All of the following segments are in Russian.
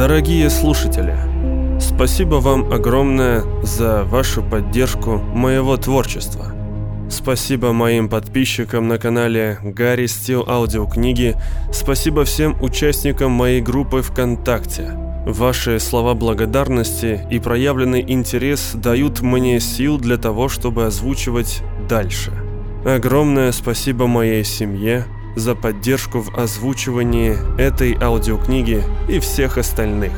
Дорогие слушатели, спасибо вам огромное за вашу поддержку моего творчества. Спасибо моим подписчикам на канале Гарри Стил Аудиокниги. Спасибо всем участникам моей группы ВКонтакте. Ваши слова благодарности и проявленный интерес дают мне сил для того, чтобы озвучивать дальше. Огромное спасибо моей семье за поддержку в озвучивании этой аудиокниги и всех остальных.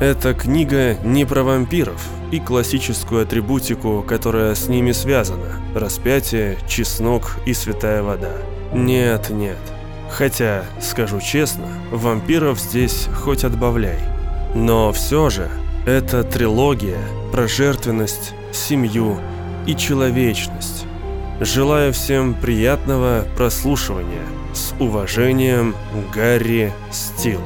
Эта книга не про вампиров и классическую атрибутику, которая с ними связана. Распятие, чеснок и святая вода. Нет, нет. Хотя, скажу честно, вампиров здесь хоть отбавляй. Но все же, это трилогия про жертвенность, семью и человечность. Желаю всем приятного прослушивания. С уважением, Гарри Стил.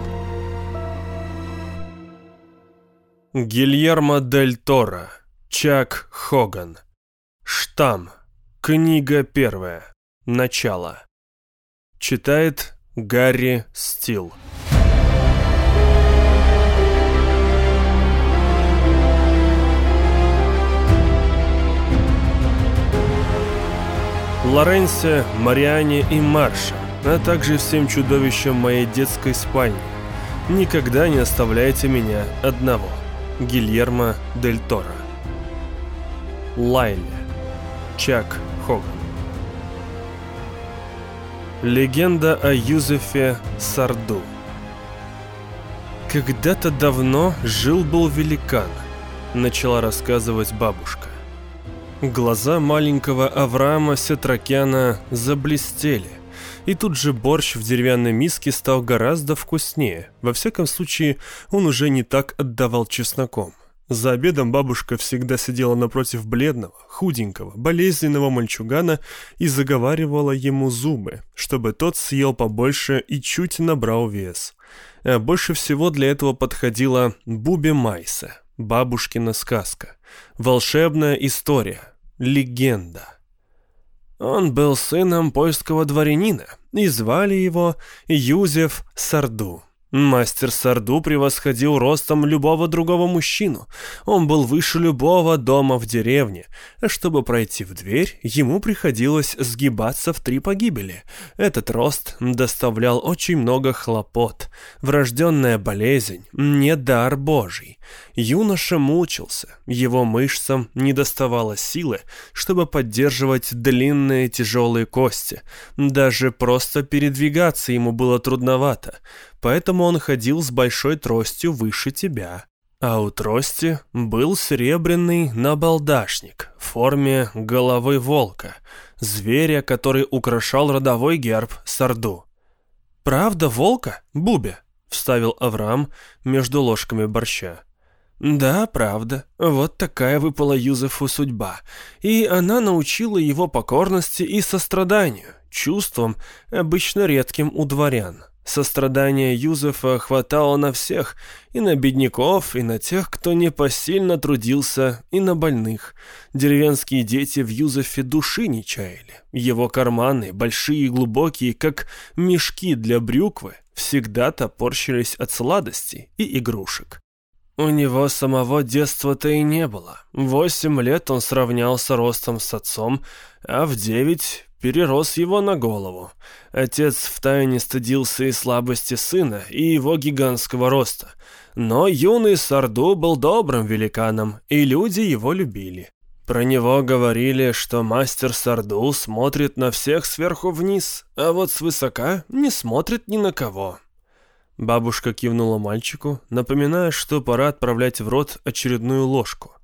Гильермо Дель Торо. Чак Хоган. Штамм. Книга первая. Начало. Читает Гарри Стил. Лоренсе, Мариане и Марша, а также всем чудовищам моей детской спальни. Никогда не оставляйте меня одного. Гильермо Дель Торо. Лайли. Чак Хоган. Легенда о Юзефе Сарду. Когда-то давно жил-был великан, начала рассказывать бабушка. Глаза маленького Авраама Сетракяна заблестели. И тут же борщ в деревянной миске стал гораздо вкуснее. Во всяком случае, он уже не так отдавал чесноком. За обедом бабушка всегда сидела напротив бледного, худенького, болезненного мальчугана и заговаривала ему зубы, чтобы тот съел побольше и чуть набрал вес. А больше всего для этого подходила Бубе Майса, бабушкина сказка. Волшебная история, легенда. Он был сыном польского дворянина, и звали его Юзеф Сарду. Мастер Сарду превосходил ростом любого другого мужчину. Он был выше любого дома в деревне. Чтобы пройти в дверь, ему приходилось сгибаться в три погибели. Этот рост доставлял очень много хлопот. Врожденная болезнь, не дар Божий. Юноша мучился. Его мышцам не доставало силы, чтобы поддерживать длинные тяжелые кости. Даже просто передвигаться ему было трудновато поэтому он ходил с большой тростью выше тебя. А у трости был серебряный набалдашник в форме головы волка, зверя, который украшал родовой герб Сарду. «Правда волка, Бубе?» — вставил Авраам между ложками борща. «Да, правда. Вот такая выпала Юзефу судьба. И она научила его покорности и состраданию, чувствам, обычно редким у дворян. Сострадания Юзефа хватало на всех, и на бедняков, и на тех, кто непосильно трудился, и на больных. Деревенские дети в Юзефе души не чаяли. Его карманы, большие и глубокие, как мешки для брюквы, всегда топорщились от сладостей и игрушек. У него самого детства-то и не было. Восемь лет он сравнялся ростом с отцом, а в девять перерос его на голову. Отец втайне стыдился и слабости сына, и его гигантского роста. Но юный Сарду был добрым великаном, и люди его любили. Про него говорили, что мастер Сарду смотрит на всех сверху вниз, а вот свысока не смотрит ни на кого. Бабушка кивнула мальчику, напоминая, что пора отправлять в рот очередную ложку.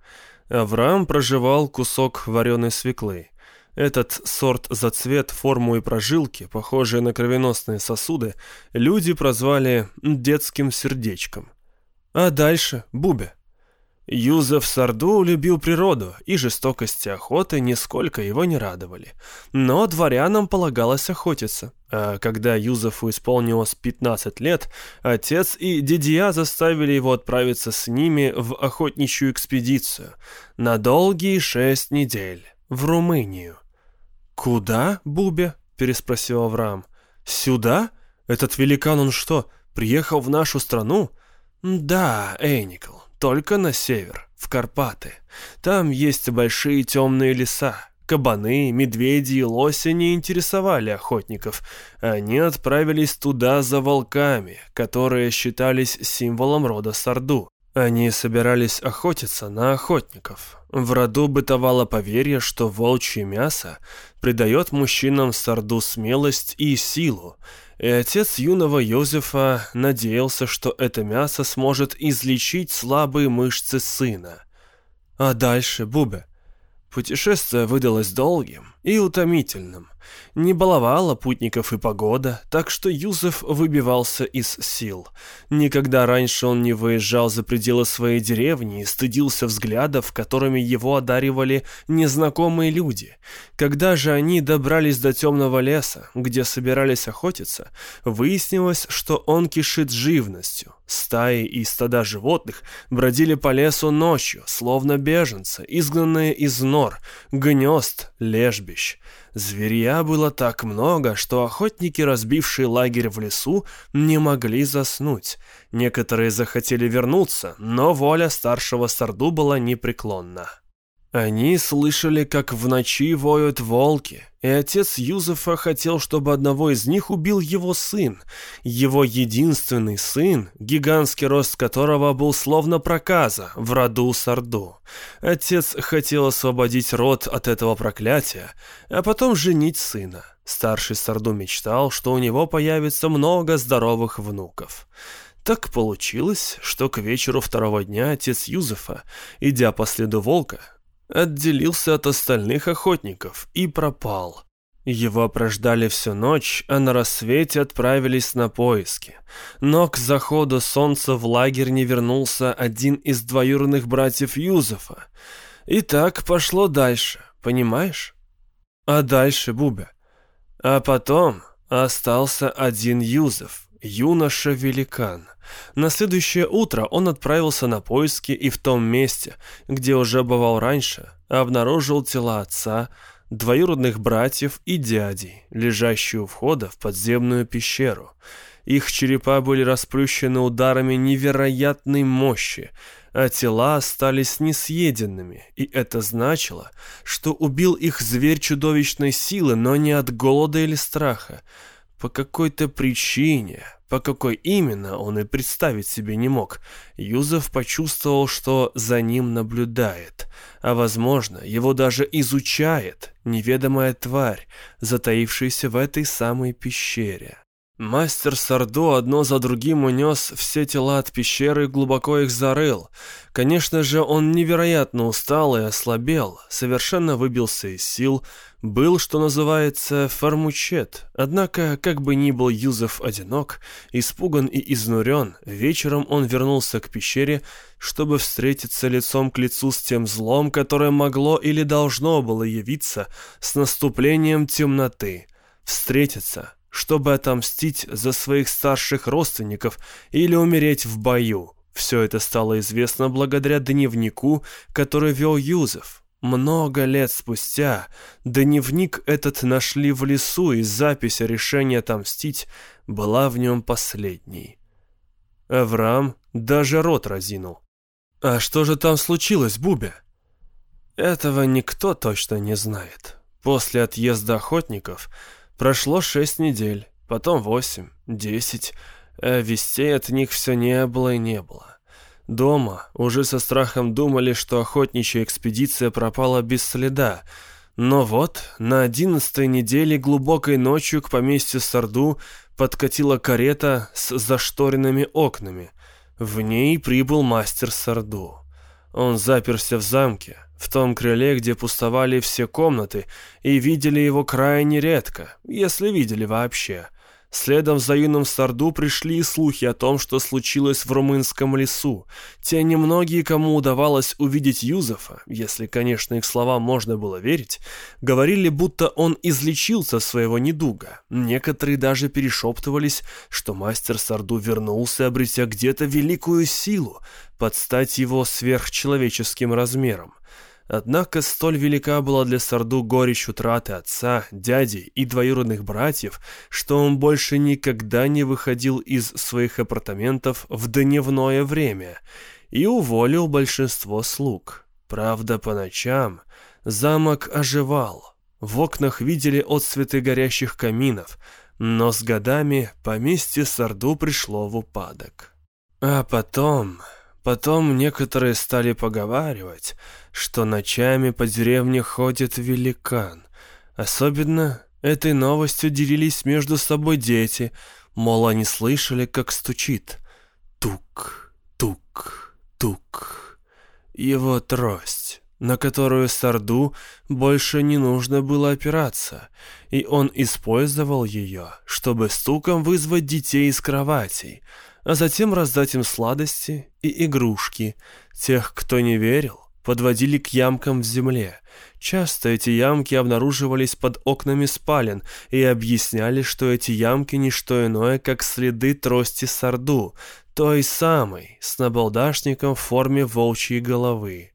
Авраам прожевал кусок вареной свеклы. Этот сорт за цвет, форму и прожилки, похожие на кровеносные сосуды, люди прозвали детским сердечком. А дальше Бубе. Юзеф Сарду любил природу, и жестокости охоты нисколько его не радовали. Но дворянам полагалось охотиться. А когда Юзефу исполнилось 15 лет, отец и дедья заставили его отправиться с ними в охотничью экспедицию на долгие шесть недель в Румынию. «Куда, Бубе?» — переспросил Авраам. «Сюда? Этот великан, он что, приехал в нашу страну?» «Да, Эйникл, только на север, в Карпаты. Там есть большие темные леса. Кабаны, медведи и лоси не интересовали охотников. Они отправились туда за волками, которые считались символом рода Сарду. Они собирались охотиться на охотников. В роду бытовало поверье, что волчье мясо придает мужчинам Сарду смелость и силу, и отец юного Йозефа надеялся, что это мясо сможет излечить слабые мышцы сына. А дальше, Бубе, Путешествие выдалось долгим и утомительным. Не баловала путников и погода, так что Юзеф выбивался из сил. Никогда раньше он не выезжал за пределы своей деревни и стыдился взглядов, которыми его одаривали незнакомые люди. Когда же они добрались до темного леса, где собирались охотиться, выяснилось, что он кишит живностью. Стаи и стада животных бродили по лесу ночью, словно беженцы, изгнанные из нор, гнезд, лежбищ. Зверья было так много, что охотники, разбившие лагерь в лесу, не могли заснуть. Некоторые захотели вернуться, но воля старшего Сарду была непреклонна. Они слышали, как в ночи воют волки, и отец Юзефа хотел, чтобы одного из них убил его сын, его единственный сын, гигантский рост которого был словно проказа в роду Сарду. Отец хотел освободить род от этого проклятия, а потом женить сына. Старший Сарду мечтал, что у него появится много здоровых внуков. Так получилось, что к вечеру второго дня отец Юзефа, идя по следу волка, отделился от остальных охотников и пропал. Его прождали всю ночь, а на рассвете отправились на поиски. Но к заходу солнца в лагерь не вернулся один из двоюродных братьев Юзефа. И так пошло дальше, понимаешь? А дальше, Бубя. А потом остался один Юзеф, юноша-великан. На следующее утро он отправился на поиски и в том месте, где уже бывал раньше, обнаружил тела отца, двоюродных братьев и дядей, лежащие у входа в подземную пещеру. Их черепа были расплющены ударами невероятной мощи, а тела остались несъеденными, и это значило, что убил их зверь чудовищной силы, но не от голода или страха. По какой-то причине, по какой именно, он и представить себе не мог. Юзеф почувствовал, что за ним наблюдает, а, возможно, его даже изучает неведомая тварь, затаившаяся в этой самой пещере. Мастер Сардо одно за другим унес все тела от пещеры и глубоко их зарыл. Конечно же, он невероятно устал и ослабел, совершенно выбился из сил, был, что называется, формучет. Однако, как бы ни был Юзеф одинок, испуган и изнурен, вечером он вернулся к пещере, чтобы встретиться лицом к лицу с тем злом, которое могло или должно было явиться с наступлением темноты. Встретиться, чтобы отомстить за своих старших родственников или умереть в бою. Все это стало известно благодаря дневнику, который вел Юзеф. Много лет спустя дневник этот нашли в лесу, и запись о решении отомстить была в нем последней. Авраам даже рот разинул. «А что же там случилось, Бубя?» Этого никто точно не знает. После отъезда охотников Прошло шесть недель, потом восемь, десять, а вестей от них все не было и не было. Дома уже со страхом думали, что охотничья экспедиция пропала без следа, но вот на одиннадцатой неделе глубокой ночью к поместью Сарду подкатила карета с зашторенными окнами. В ней прибыл мастер Сарду. Он заперся в замке, в том крыле, где пустовали все комнаты, и видели его крайне редко, если видели вообще. Следом за юным Сарду пришли слухи о том, что случилось в румынском лесу. Те немногие, кому удавалось увидеть Юзефа, если, конечно, их словам можно было верить, говорили, будто он излечился своего недуга. Некоторые даже перешептывались, что мастер Сарду вернулся, обретя где-то великую силу, под стать его сверхчеловеческим размером. Однако столь велика была для Сарду горечь утраты отца, дяди и двоюродных братьев, что он больше никогда не выходил из своих апартаментов в дневное время и уволил большинство слуг. Правда, по ночам замок оживал. В окнах видели отсветы горящих каминов, но с годами поместье Сарду пришло в упадок. А потом... Потом некоторые стали поговаривать, что ночами по деревне ходит великан. Особенно этой новостью делились между собой дети, мол, они слышали, как стучит. Тук, тук, тук. Его трость, на которую Сарду больше не нужно было опираться, и он использовал ее, чтобы стуком вызвать детей из кроватей — а затем раздать им сладости и игрушки. Тех, кто не верил, подводили к ямкам в земле. Часто эти ямки обнаруживались под окнами спален и объясняли, что эти ямки не что иное, как следы трости сарду, той самой, с набалдашником в форме волчьей головы.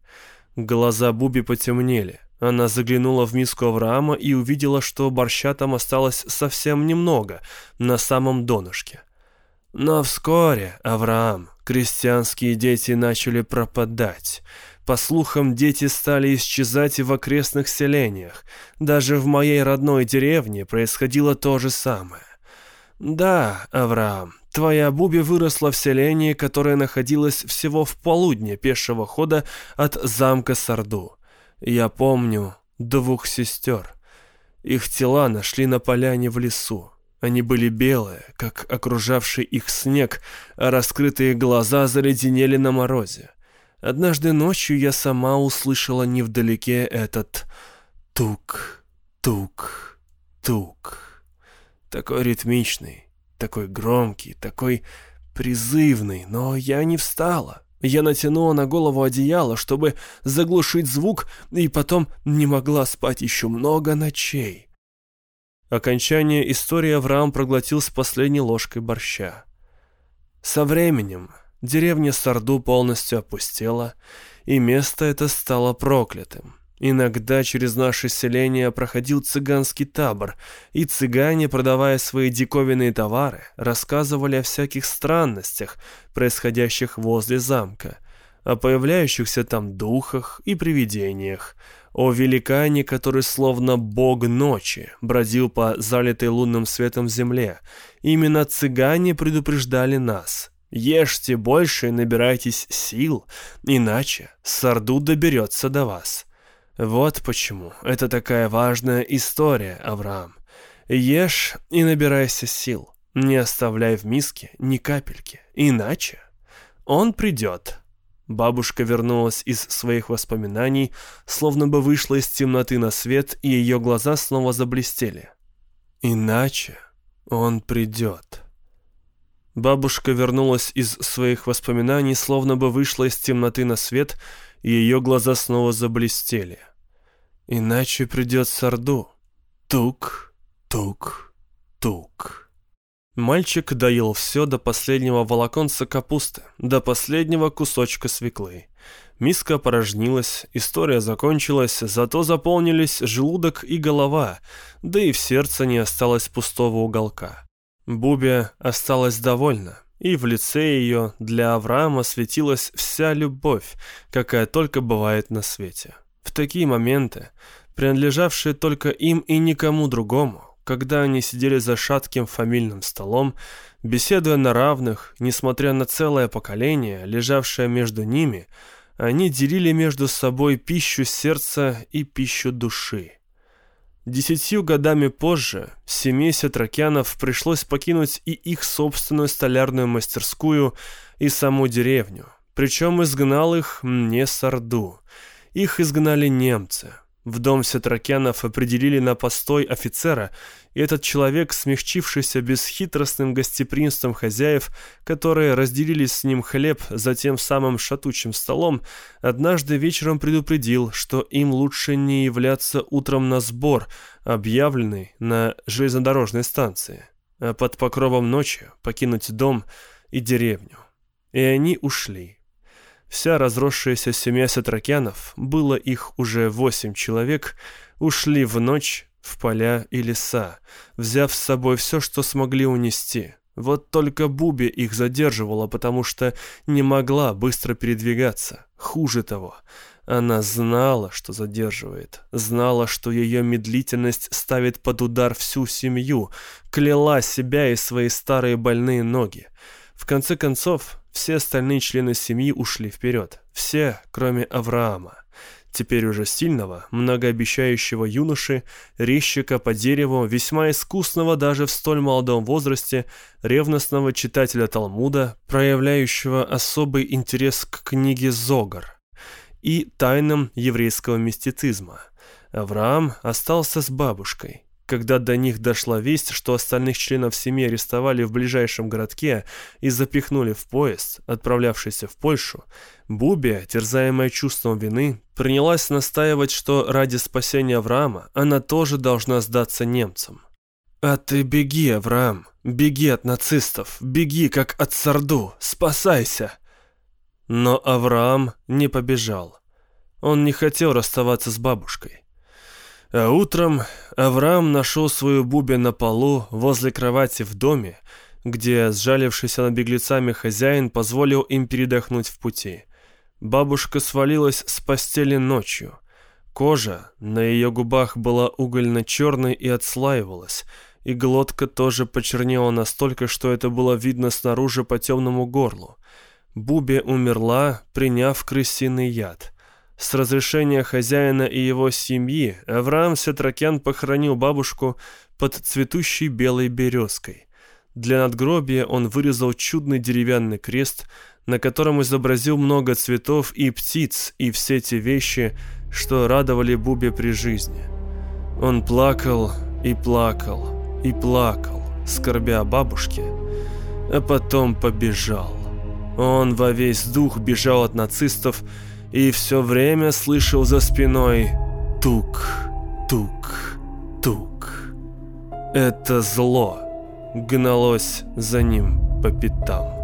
Глаза Буби потемнели. Она заглянула в миску Авраама и увидела, что борща там осталось совсем немного, на самом донышке. Но вскоре, Авраам, крестьянские дети начали пропадать. По слухам, дети стали исчезать и в окрестных селениях. Даже в моей родной деревне происходило то же самое. Да, Авраам, твоя Буби выросла в селении, которое находилось всего в полудне пешего хода от замка Сарду. Я помню двух сестер. Их тела нашли на поляне в лесу. Они были белые, как окружавший их снег, а раскрытые глаза заледенели на морозе. Однажды ночью я сама услышала невдалеке этот тук, тук, тук. Такой ритмичный, такой громкий, такой призывный, но я не встала. Я натянула на голову одеяло, чтобы заглушить звук, и потом не могла спать еще много ночей. Окончание истории Авраам проглотил с последней ложкой борща. Со временем деревня Сарду полностью опустела, и место это стало проклятым. Иногда через наше селение проходил цыганский табор, и цыгане, продавая свои диковинные товары, рассказывали о всяких странностях, происходящих возле замка, о появляющихся там духах и привидениях, о великане, который словно бог ночи бродил по залитой лунным светом земле. Именно цыгане предупреждали нас. Ешьте больше и набирайтесь сил, иначе Сарду доберется до вас. Вот почему это такая важная история, Авраам. Ешь и набирайся сил, не оставляй в миске ни капельки, иначе он придет. Бабушка вернулась из своих воспоминаний, словно бы вышла из темноты на свет, и ее глаза снова заблестели. «Иначе он придет». Бабушка вернулась из своих воспоминаний, словно бы вышла из темноты на свет, и ее глаза снова заблестели. «Иначе придет Сарду. Тук, тук, тук». Мальчик доел все до последнего волоконца капусты, до последнего кусочка свеклы. Миска порожнилась, история закончилась, зато заполнились желудок и голова, да и в сердце не осталось пустого уголка. Бубе осталась довольна, и в лице ее для Авраама светилась вся любовь, какая только бывает на свете. В такие моменты, принадлежавшие только им и никому другому, когда они сидели за шатким фамильным столом, беседуя на равных, несмотря на целое поколение, лежавшее между ними, они делили между собой пищу сердца и пищу души. Десятью годами позже семье Сетракянов пришлось покинуть и их собственную столярную мастерскую, и саму деревню. Причем изгнал их не Сарду. Их изгнали немцы. В дом Сетракянов определили на постой офицера, и этот человек, смягчившийся бесхитростным гостеприимством хозяев, которые разделили с ним хлеб за тем самым шатучим столом, однажды вечером предупредил, что им лучше не являться утром на сбор, объявленный на железнодорожной станции, а под покровом ночи покинуть дом и деревню. И они ушли. Вся разросшаяся семья Сатракянов, было их уже восемь человек, ушли в ночь в поля и леса, взяв с собой все, что смогли унести. Вот только Буби их задерживала, потому что не могла быстро передвигаться. Хуже того, она знала, что задерживает, знала, что ее медлительность ставит под удар всю семью, кляла себя и свои старые больные ноги. В конце концов, все остальные члены семьи ушли вперед, все, кроме Авраама. Теперь уже сильного, многообещающего юноши, резчика по дереву, весьма искусного даже в столь молодом возрасте, ревностного читателя Талмуда, проявляющего особый интерес к книге Зогар и тайнам еврейского мистицизма. Авраам остался с бабушкой. Когда до них дошла весть, что остальных членов семьи арестовали в ближайшем городке и запихнули в поезд, отправлявшийся в Польшу, Буби, терзаемая чувством вины, принялась настаивать, что ради спасения Авраама она тоже должна сдаться немцам. «А ты беги, Авраам, беги от нацистов, беги, как от Сарду, спасайся!» Но Авраам не побежал. Он не хотел расставаться с бабушкой. А утром Авраам нашел свою Буби на полу возле кровати в доме, где сжалившийся над беглецами хозяин позволил им передохнуть в пути. Бабушка свалилась с постели ночью. Кожа на ее губах была угольно-черной и отслаивалась, и глотка тоже почернела настолько, что это было видно снаружи по темному горлу. Буби умерла, приняв крысиный яд — с разрешения хозяина и его семьи Авраам Сетракян похоронил бабушку под цветущей белой березкой. Для надгробия он вырезал чудный деревянный крест, на котором изобразил много цветов и птиц, и все те вещи, что радовали Бубе при жизни. Он плакал и плакал и плакал, скорбя о бабушке, а потом побежал. Он во весь дух бежал от нацистов и все время слышал за спиной тук, тук, тук. Это зло гналось за ним по пятам.